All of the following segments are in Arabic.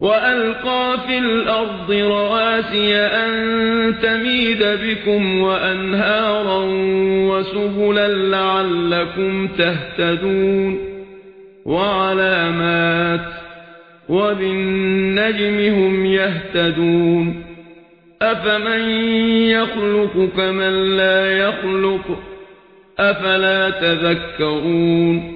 وَأَلْقَى فِي الْأَرْضِ رَوَاسِيَ أَن تَمِيدَ بِكُمْ وَأَنْهَارًا وَسُبُلًا لَّعَلَّكُمْ تَهْتَدُونَ وَعَلَامَاتٍ وَبِالنَّجْمِ هُمْ يَهْتَدُونَ أَفَمَن يَخْلُقُ كَمَن لَّا يَخْلُقُ أَفَلَا تَذَكَّرُونَ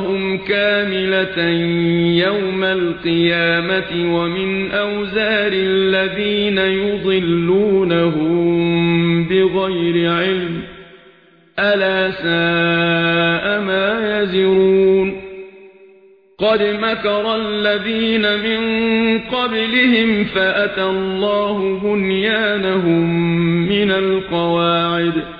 أَوْزَارَهُمْ كاملة يوم القيامة ومن أوزار الذين يضلونهم بغير علم ألا ساء ما يزرون قد مكر الذين من قبلهم فأتى الله بنيانهم من القواعد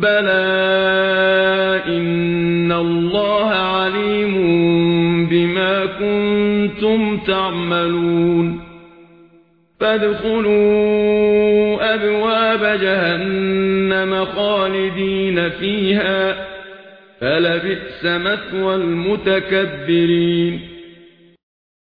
بلى ان الله عليم بما كنتم تعملون فادخلوا ابواب جهنم خالدين فيها فلبئس مثوى المتكبرين